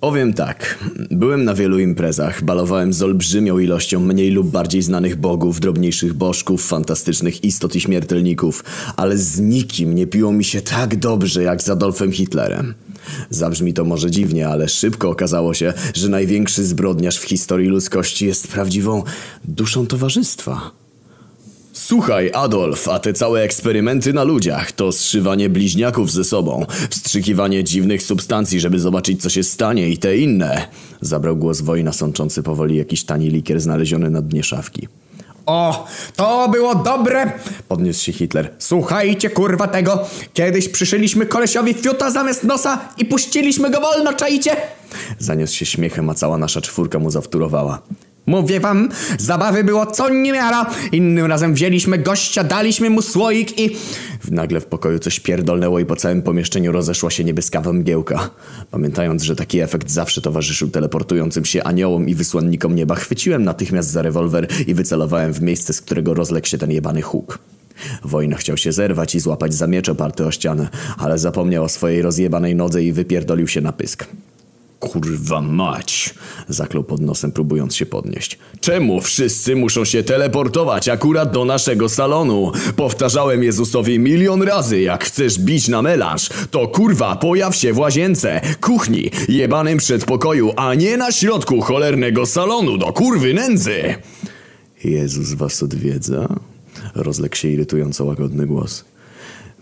Powiem tak, byłem na wielu imprezach, balowałem z olbrzymią ilością mniej lub bardziej znanych bogów, drobniejszych bożków, fantastycznych istot i śmiertelników, ale z nikim nie piło mi się tak dobrze jak z Adolfem Hitlerem. Zabrzmi to może dziwnie, ale szybko okazało się, że największy zbrodniarz w historii ludzkości jest prawdziwą duszą towarzystwa. Słuchaj, Adolf, a te całe eksperymenty na ludziach to zszywanie bliźniaków ze sobą, wstrzykiwanie dziwnych substancji, żeby zobaczyć co się stanie i te inne. Zabrał głos wojna sączący powoli jakiś tani likier znaleziony na dnie szafki. O, to było dobre! Podniósł się Hitler. Słuchajcie kurwa tego! Kiedyś przyszyliśmy kolesiowi fiuta zamiast nosa i puściliśmy go wolno, czaicie? Zaniósł się śmiechem, a cała nasza czwórka mu zawtórowała. Mówię wam, zabawy było co niemiara. Innym razem wzięliśmy gościa, daliśmy mu słoik i... Nagle w pokoju coś pierdolnęło i po całym pomieszczeniu rozeszła się niebieskawa mgiełka. Pamiętając, że taki efekt zawsze towarzyszył teleportującym się aniołom i wysłannikom nieba, chwyciłem natychmiast za rewolwer i wycelowałem w miejsce, z którego rozległ się ten jebany huk. Wojna chciał się zerwać i złapać za miecz oparty o ścianę, ale zapomniał o swojej rozjebanej nodze i wypierdolił się na pysk. Kurwa mać! Zaklął pod nosem, próbując się podnieść. Czemu wszyscy muszą się teleportować akurat do naszego salonu? Powtarzałem Jezusowi milion razy, jak chcesz bić na melanż, to kurwa pojaw się w łazience, kuchni, jebanym przedpokoju, a nie na środku cholernego salonu do kurwy nędzy! Jezus was odwiedza? Rozległ się irytująco łagodny głos.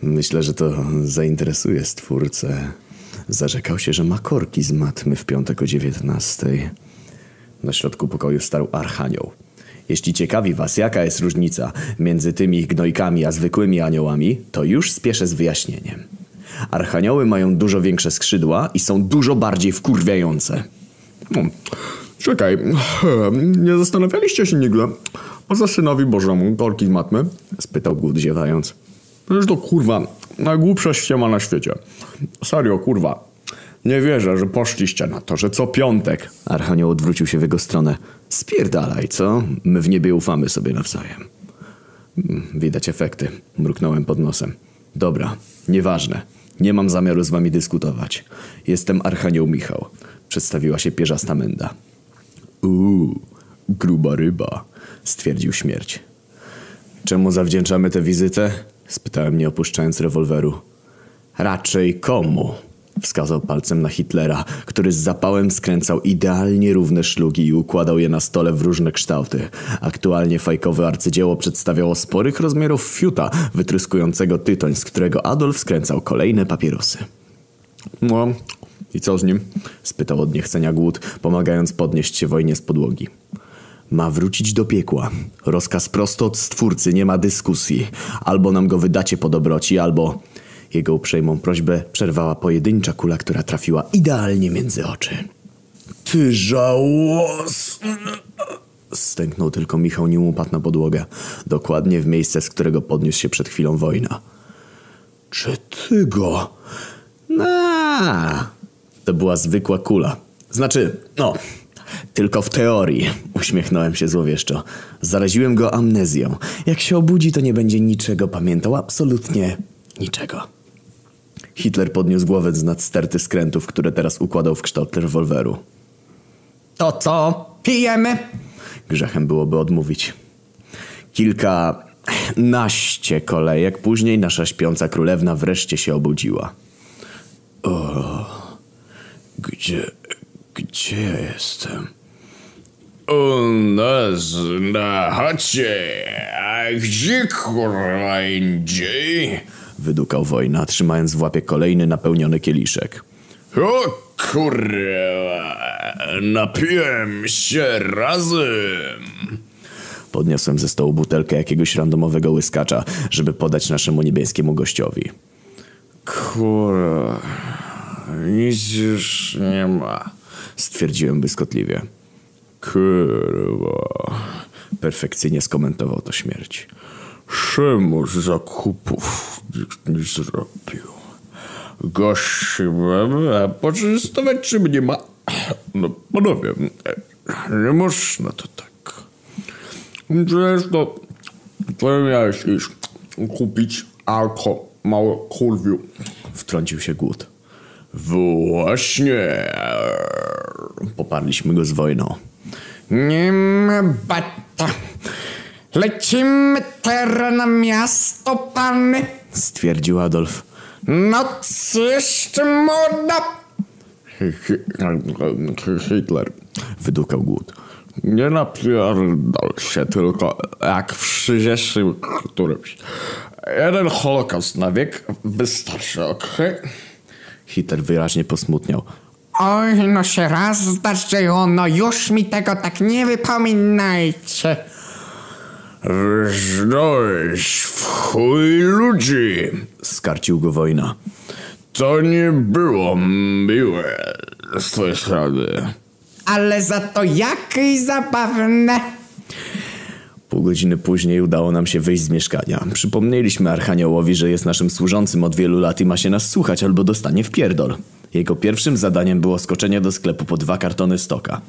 Myślę, że to zainteresuje stwórcę. Zarzekał się, że ma korki z matmy w piątek o dziewiętnastej. Na środku pokoju starł archanioł. Jeśli ciekawi was, jaka jest różnica między tymi gnojkami a zwykłymi aniołami, to już spieszę z wyjaśnieniem. Archanioły mają dużo większe skrzydła i są dużo bardziej wkurwiające. No, czekaj, nie zastanawialiście się nigdy o synowi Bożemu korki z matmy? Spytał głód ziewając. Przecież to kurwa najgłupsza ściema na świecie. Serio, kurwa. Nie wierzę, że poszliście na to, że co piątek. Archanioł odwrócił się w jego stronę. Spierdalaj, co? My w niebie ufamy sobie nawzajem. Mm, Widać efekty. Mruknąłem pod nosem. Dobra, nieważne. Nie mam zamiaru z wami dyskutować. Jestem Archanioł Michał. Przedstawiła się pierzasta menda. Uuu, gruba ryba, stwierdził śmierć. Czemu zawdzięczamy tę wizytę? Spytałem nie opuszczając rewolweru. Raczej komu? Wskazał palcem na Hitlera, który z zapałem skręcał idealnie równe szlugi i układał je na stole w różne kształty. Aktualnie fajkowe arcydzieło przedstawiało sporych rozmiarów fiuta, wytryskującego tytoń, z którego Adolf skręcał kolejne papierosy. No, i co z nim? Spytał od niechcenia głód, pomagając podnieść się wojnie z podłogi. Ma wrócić do piekła. Rozkaz prosto od stwórcy, nie ma dyskusji. Albo nam go wydacie po dobroci, albo... Jego uprzejmą prośbę przerwała pojedyncza kula, która trafiła idealnie między oczy. Ty żałos! Stęknął tylko Michał, nim upadł na podłogę. Dokładnie w miejsce, z którego podniósł się przed chwilą wojna. Czy ty go... Na, To była zwykła kula. Znaczy, no, tylko w teorii. Uśmiechnąłem się złowieszczo. Zaraziłem go amnezją. Jak się obudzi, to nie będzie niczego pamiętał. Absolutnie niczego. Hitler podniósł głowę z nad sterty skrętów, które teraz układał w kształt rewolweru. To co? Pijemy? Grzechem byłoby odmówić. Kilka naście kolejek później nasza śpiąca królewna wreszcie się obudziła. O, gdzie, gdzie ja jestem? U nas na chacie, a gdzie kurwa indziej? Wydukał wojna, trzymając w łapie kolejny napełniony kieliszek. O kurwa, napiłem się razem. Podniosłem ze stołu butelkę jakiegoś randomowego łyskacza, żeby podać naszemu niebieskiemu gościowi. Kurwa, nic już nie ma. Stwierdziłem błyskotliwie. Kurwa, Perfekcyjnie skomentował to śmierć. Czemu zakupów nikt nie zrobił? Gości mamy, a poczęstować czym nie ma? No, panowie, nie można to tak. Przecież to... To miałeś iść kupić alko, małe kurwiu. Wtrącił się głód. Właśnie. Poparliśmy go z wojną. Nie ma bata. Lecimy teraz na miasto, pany. Stwierdził Adolf. Noc jeszcze młoda. Hitler. Wydukał głód. Nie napierdol się tylko jak w 30 którymś. Jeden holokaust na wiek wystarczy, okej? Hitler wyraźnie posmutniał. Oj, no się raz zdarzyło, no już mi tego tak nie wypominajcie. Żnąłeś w chuj ludzi. Skarcił go wojna. To nie było miłe z twojej strony. Ale za to jakieś zabawne. Pół godziny później udało nam się wyjść z mieszkania. Przypomnieliśmy Archaniołowi, że jest naszym służącym od wielu lat i ma się nas słuchać albo dostanie w pierdol. Jego pierwszym zadaniem było skoczenie do sklepu po dwa kartony stoka.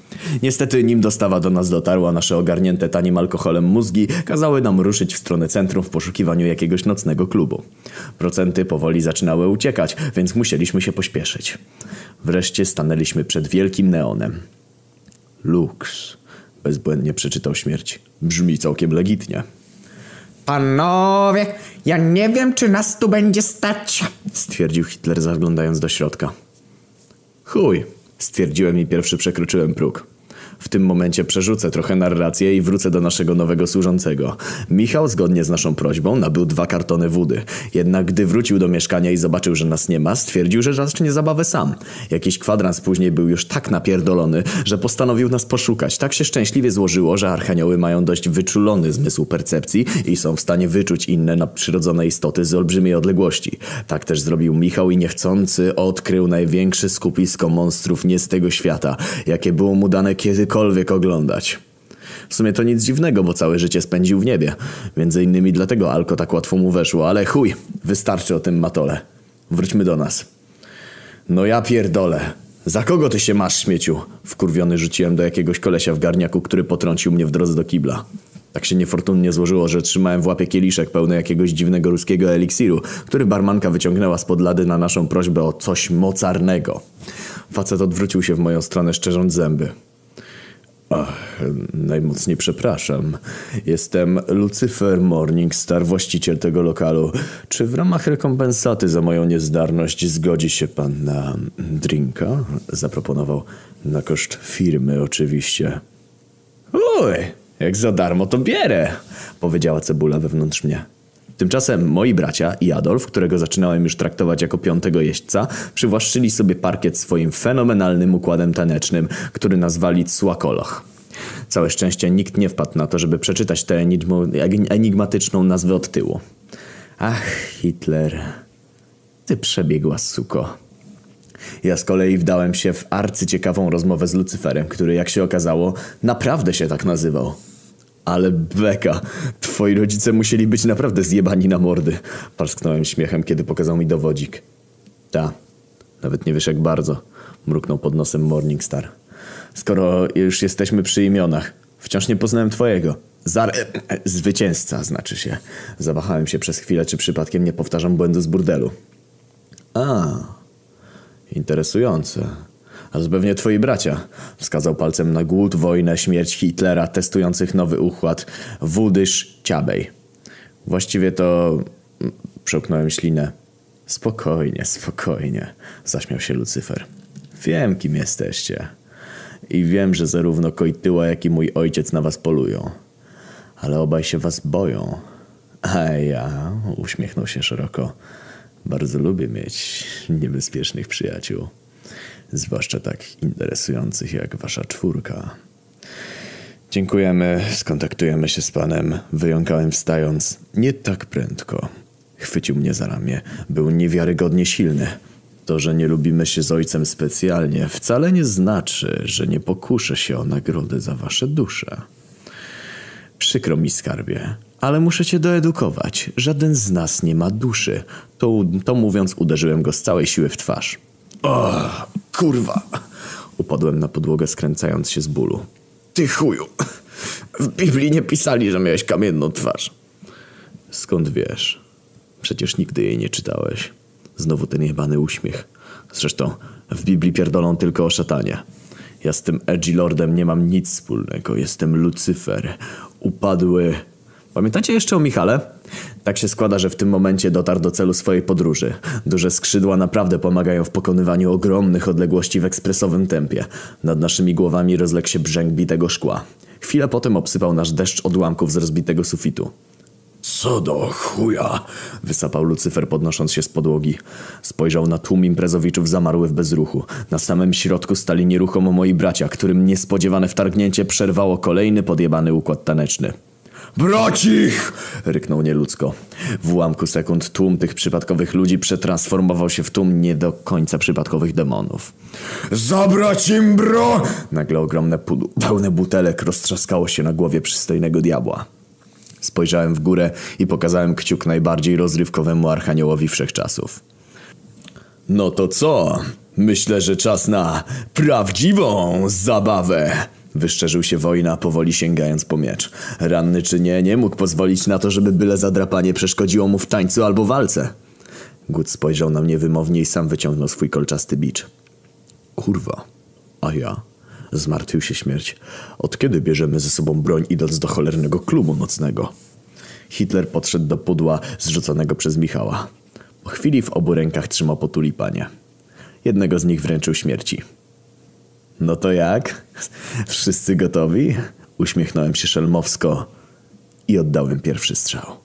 Niestety, nim dostawa do nas dotarła, nasze ogarnięte tanim alkoholem mózgi kazały nam ruszyć w stronę centrum w poszukiwaniu jakiegoś nocnego klubu. Procenty powoli zaczynały uciekać, więc musieliśmy się pośpieszyć. Wreszcie stanęliśmy przed wielkim neonem. Lux. Bezbłędnie przeczytał śmierć. Brzmi całkiem legitnie. Panowie, ja nie wiem, czy nas tu będzie stać. Stwierdził Hitler zaglądając do środka. Chuj, stwierdziłem i pierwszy przekroczyłem próg. W tym momencie przerzucę trochę narrację i wrócę do naszego nowego służącego. Michał, zgodnie z naszą prośbą, nabył dwa kartony wody. Jednak gdy wrócił do mieszkania i zobaczył, że nas nie ma, stwierdził, że zacznie zabawę sam. Jakiś kwadrans później był już tak napierdolony, że postanowił nas poszukać. Tak się szczęśliwie złożyło, że archanioły mają dość wyczulony zmysł percepcji i są w stanie wyczuć inne nadprzyrodzone istoty z olbrzymiej odległości. Tak też zrobił Michał i niechcący odkrył największe skupisko monstrów nie z tego świata, jakie było mu dane kiedykolwiek oglądać. W sumie to nic dziwnego, bo całe życie spędził w niebie. Między innymi dlatego Alko tak łatwo mu weszło, ale chuj, wystarczy o tym matole. Wróćmy do nas. No ja pierdolę. Za kogo ty się masz, śmieciu? Wkurwiony rzuciłem do jakiegoś kolesia w garniaku, który potrącił mnie w drodze do kibla. Tak się niefortunnie złożyło, że trzymałem w łapie kieliszek pełny jakiegoś dziwnego ruskiego eliksiru, który barmanka wyciągnęła spod lady na naszą prośbę o coś mocarnego. Facet odwrócił się w moją stronę, szczerząc zęby. Ach, najmocniej przepraszam. Jestem Lucyfer Morningstar, właściciel tego lokalu. Czy w ramach rekompensaty za moją niezdarność zgodzi się pan na drinka? Zaproponował. Na koszt firmy oczywiście. Uj, jak za darmo to bierę, powiedziała cebula wewnątrz mnie. Tymczasem moi bracia i Adolf, którego zaczynałem już traktować jako piątego jeźdźca, przywłaszczyli sobie parkiet swoim fenomenalnym układem tanecznym, który nazwali Cłakoloch. Całe szczęście nikt nie wpadł na to, żeby przeczytać tę enigmatyczną nazwę od tyłu. Ach, Hitler, ty przebiegła suko. Ja z kolei wdałem się w arcyciekawą rozmowę z Lucyferem, który jak się okazało naprawdę się tak nazywał. Ale beka, twoi rodzice musieli być naprawdę zjebani na mordy. Parsknąłem śmiechem, kiedy pokazał mi dowodzik. Ta, nawet nie wiesz jak bardzo, mruknął pod nosem Morningstar. Skoro już jesteśmy przy imionach, wciąż nie poznałem twojego. Zar... e, Zwycięzca, znaczy się. Zawahałem się przez chwilę, czy przypadkiem nie powtarzam błędu z burdelu. A, interesujące. A to pewnie twoi bracia. Wskazał palcem na głód, wojnę, śmierć Hitlera, testujących nowy układ Wudysz Ciabej. Właściwie to... Przełknąłem ślinę. Spokojnie, spokojnie, zaśmiał się Lucyfer. Wiem, kim jesteście. I wiem, że zarówno Kojtyła, jak i mój ojciec na was polują. Ale obaj się was boją. A ja, uśmiechnął się szeroko, bardzo lubię mieć niebezpiecznych przyjaciół. Zwłaszcza tak interesujących jak wasza czwórka. Dziękujemy, skontaktujemy się z panem, wyjąkałem wstając. Nie tak prędko. Chwycił mnie za ramię. Był niewiarygodnie silny. To, że nie lubimy się z ojcem specjalnie, wcale nie znaczy, że nie pokuszę się o nagrodę za wasze dusze. Przykro mi, skarbie, ale muszę cię doedukować. Żaden z nas nie ma duszy. To, to mówiąc, uderzyłem go z całej siły w twarz. O, kurwa! Upadłem na podłogę, skręcając się z bólu. Ty chuju! W Biblii nie pisali, że miałeś kamienną twarz. Skąd wiesz? Przecież nigdy jej nie czytałeś. Znowu ten jebany uśmiech. Zresztą w Biblii pierdolą tylko o szatanie. Ja z tym Edgy Lordem nie mam nic wspólnego. Jestem Lucyfer. Upadły... Pamiętacie jeszcze o Michale? Tak się składa, że w tym momencie dotarł do celu swojej podróży. Duże skrzydła naprawdę pomagają w pokonywaniu ogromnych odległości w ekspresowym tempie. Nad naszymi głowami rozległ się brzęk bitego szkła. Chwilę potem obsypał nasz deszcz odłamków z rozbitego sufitu. Co do chuja! Wysapał Lucyfer podnosząc się z podłogi. Spojrzał na tłum imprezowiczów zamarły w bezruchu. Na samym środku stali nieruchomo moi bracia, którym niespodziewane wtargnięcie przerwało kolejny podjebany układ taneczny. Bracich! ryknął nieludzko. W ułamku sekund tłum tych przypadkowych ludzi przetransformował się w tłum nie do końca przypadkowych demonów. Zabrać im bro! Nagle ogromne pełne butelek roztrzaskało się na głowie przystojnego diabła. Spojrzałem w górę i pokazałem kciuk najbardziej rozrywkowemu archaniołowi wszechczasów. No to co? Myślę, że czas na prawdziwą zabawę. Wyszczerzył się wojna, powoli sięgając po miecz. Ranny czy nie, nie mógł pozwolić na to, żeby byle zadrapanie przeszkodziło mu w tańcu albo walce. Gut spojrzał na mnie wymownie i sam wyciągnął swój kolczasty bicz. Kurwa. A ja? Zmartwił się śmierć. Od kiedy bierzemy ze sobą broń idąc do cholernego klubu nocnego? Hitler podszedł do pudła zrzuconego przez Michała. Po chwili w obu rękach trzymał po tulipanie. Jednego z nich wręczył śmierci. No to jak? Wszyscy gotowi? Uśmiechnąłem się szelmowsko i oddałem pierwszy strzał.